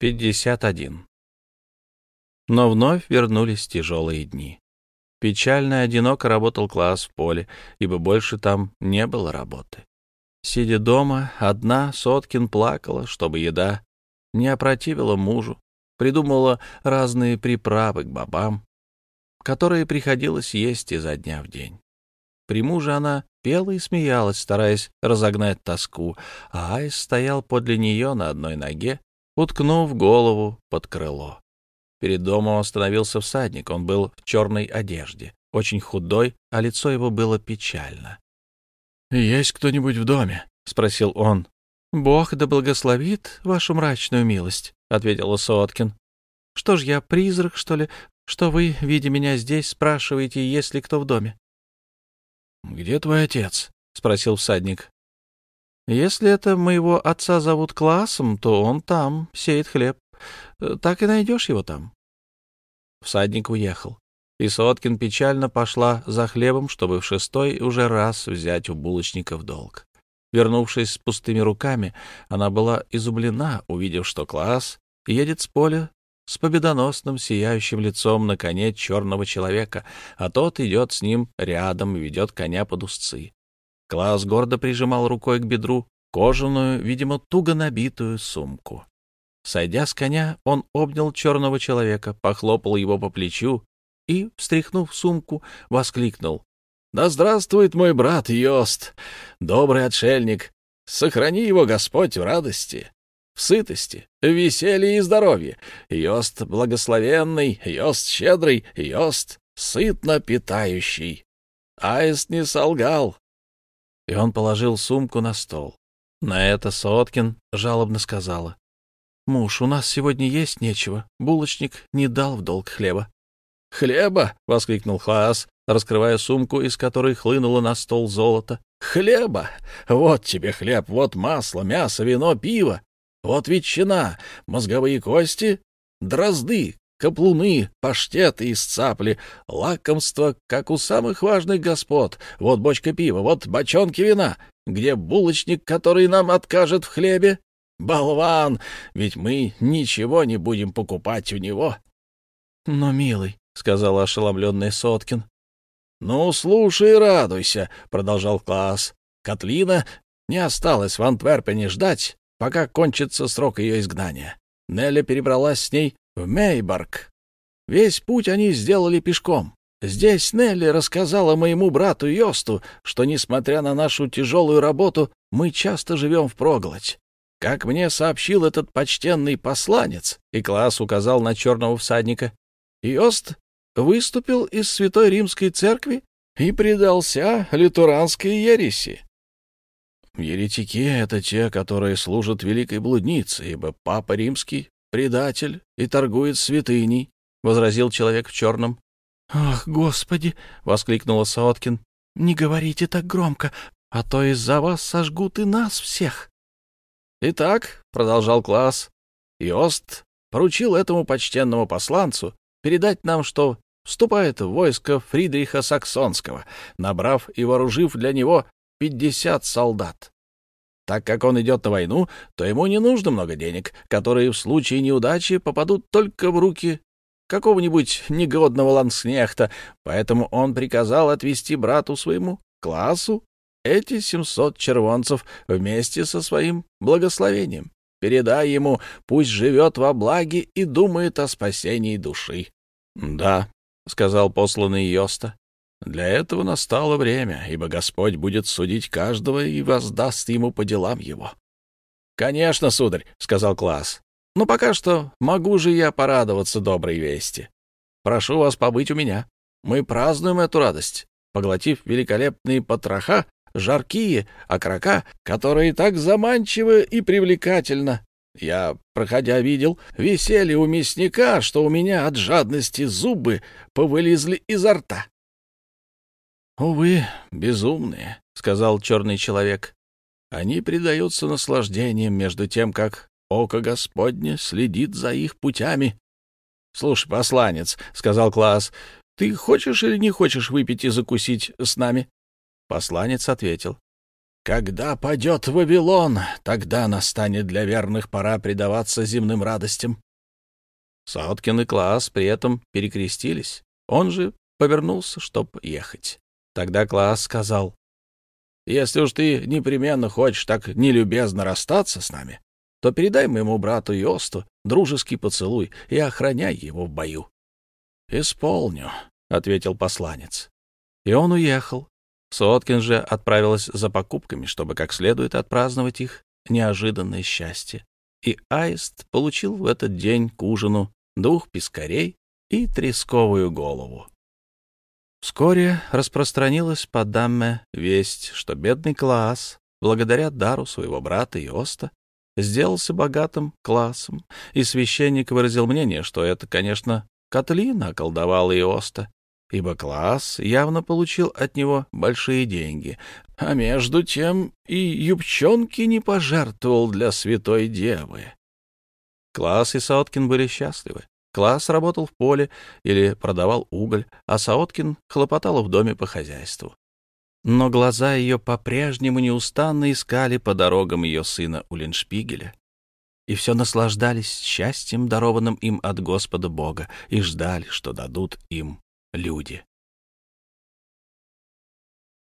51. Но вновь вернулись тяжелые дни. Печально и одиноко работал класс в поле, ибо больше там не было работы. Сидя дома, одна Соткин плакала, чтобы еда не опротивила мужу, придумала разные приправы к бобам, которые приходилось есть изо дня в день. При муже она пела и смеялась, стараясь разогнать тоску, а Айс стоял подле нее на одной ноге уткнув голову под крыло. Перед домом остановился всадник. Он был в черной одежде, очень худой, а лицо его было печально. «Есть кто-нибудь в доме?» — спросил он. «Бог да благословит вашу мрачную милость», — ответила Соткин. «Что ж я, призрак, что ли, что вы, видя меня здесь, спрашиваете, есть ли кто в доме?» «Где твой отец?» — спросил всадник. Если это моего отца зовут Классом, то он там, сеет хлеб. Э, так и найдешь его там. Всадник уехал, и Соткин печально пошла за хлебом, чтобы в шестой уже раз взять у булочника в долг. Вернувшись с пустыми руками, она была изумлена, увидев, что Класс едет с поля с победоносным сияющим лицом на коне черного человека, а тот идет с ним рядом и ведет коня под узцы. Клаус гордо прижимал рукой к бедру кожаную, видимо, туго набитую сумку. Сойдя с коня, он обнял черного человека, похлопал его по плечу и, встряхнув сумку, воскликнул. — Да здравствует мой брат Йост, добрый отшельник! Сохрани его Господь в радости, в сытости, в веселье и здоровье. Йост благословенный, Йост щедрый, Йост сытно питающий. Аист не солгал, и он положил сумку на стол. На это Соткин жалобно сказала. «Муж, у нас сегодня есть нечего. Булочник не дал в долг хлеба». «Хлеба!» — воскликнул Хаас, раскрывая сумку, из которой хлынуло на стол золото. «Хлеба! Вот тебе хлеб, вот масло, мясо, вино, пиво, вот ветчина, мозговые кости, дрозды, каплуны, паштеты из цапли, лакомства, как у самых важных господ. Вот бочка пива, вот бочонки вина. Где булочник, который нам откажет в хлебе? Болван! Ведь мы ничего не будем покупать у него. — Но, милый, — сказал ошеломленный Соткин. — Ну, слушай и радуйся, — продолжал класс. Котлина не осталась в Антверпене ждать, пока кончится срок ее изгнания. Нелли перебралась с ней в Мейборг. Весь путь они сделали пешком. Здесь Нелли рассказала моему брату Йосту, что, несмотря на нашу тяжелую работу, мы часто живем в проголодь. Как мне сообщил этот почтенный посланец, и класс указал на черного всадника, Йост выступил из Святой Римской Церкви и предался литуранской ереси. Еретики — это те, которые служат великой блуднице, ибо Папа Римский предатель и торгует святыней, — возразил человек в черном. — Ах, Господи! — воскликнула Саоткин. — Не говорите так громко, а то из-за вас сожгут и нас всех. — Итак, — продолжал класс, — Иост поручил этому почтенному посланцу передать нам, что вступает в войско Фридриха Саксонского, набрав и вооружив для него пятьдесят солдат. Так как он идет на войну, то ему не нужно много денег, которые в случае неудачи попадут только в руки какого-нибудь негодного ланскнехта, поэтому он приказал отвести брату своему классу эти семьсот червонцев вместе со своим благословением. Передай ему, пусть живет во благе и думает о спасении души. — Да, — сказал посланный Йоста, для этого настало время, ибо Господь будет судить каждого и воздаст ему по делам его. — Конечно, сударь, — сказал Класс. — Но пока что могу же я порадоваться доброй вести. Прошу вас побыть у меня. Мы празднуем эту радость, поглотив великолепные потроха, жаркие окрока, которые так заманчивы и привлекательно. Я, проходя, видел веселье у мясника, что у меня от жадности зубы повылезли изо рта. «Увы, безумные», — сказал черный человек. «Они предаются наслаждениям между тем, как око Господне следит за их путями». «Слушай, посланец», — сказал Класс, — «ты хочешь или не хочешь выпить и закусить с нами?» Посланец ответил. Когда падет Вавилон, тогда настанет для верных пора предаваться земным радостям. Сауткин и Класс при этом перекрестились. Он же повернулся, чтоб ехать. Тогда Класс сказал, «Если уж ты непременно хочешь так нелюбезно расстаться с нами, то передай моему брату Йосту дружеский поцелуй и охраняй его в бою». «Исполню», — ответил посланец. И он уехал. Соткин же отправилась за покупками, чтобы как следует отпраздновать их неожиданное счастье. И Аист получил в этот день к ужину двух пескарей и тресковую голову. Вскоре распространилась по Дамме весть, что бедный Класс, благодаря дару своего брата Иоста, сделался богатым классом, и священник выразил мнение, что это, конечно, Катлина околдовала Иоста, ибо класс явно получил от него большие деньги, а между тем и юбчонки не пожертвовал для святой девы. Класс и Сауткин были счастливы. Класс работал в поле или продавал уголь, а Сауткин хлопотал в доме по хозяйству. Но глаза ее по-прежнему неустанно искали по дорогам ее сына Улиншпигеля, и все наслаждались счастьем, дарованным им от Господа Бога, и ждали, что дадут им люди.